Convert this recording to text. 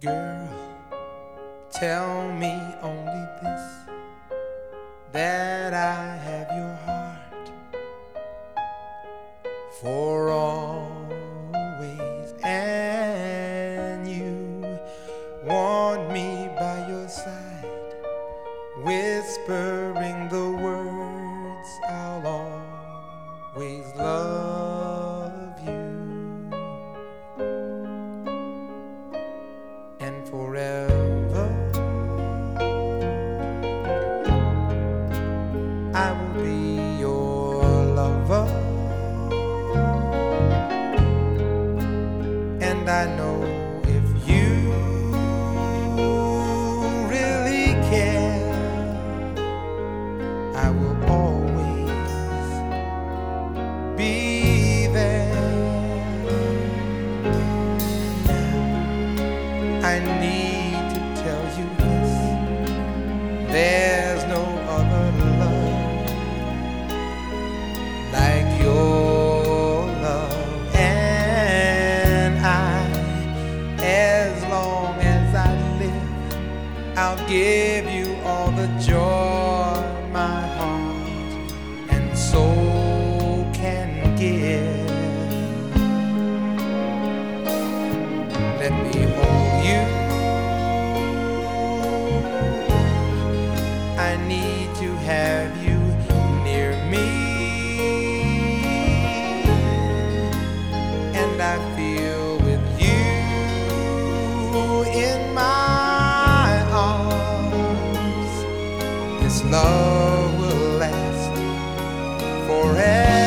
Girl, tell me only this that I have your heart for always, and you want me by your side, whispering the I need to tell you this. There's no other love like your love, and I, as long as I live, I'll give you all the joy my heart and soul can give. This love will last forever.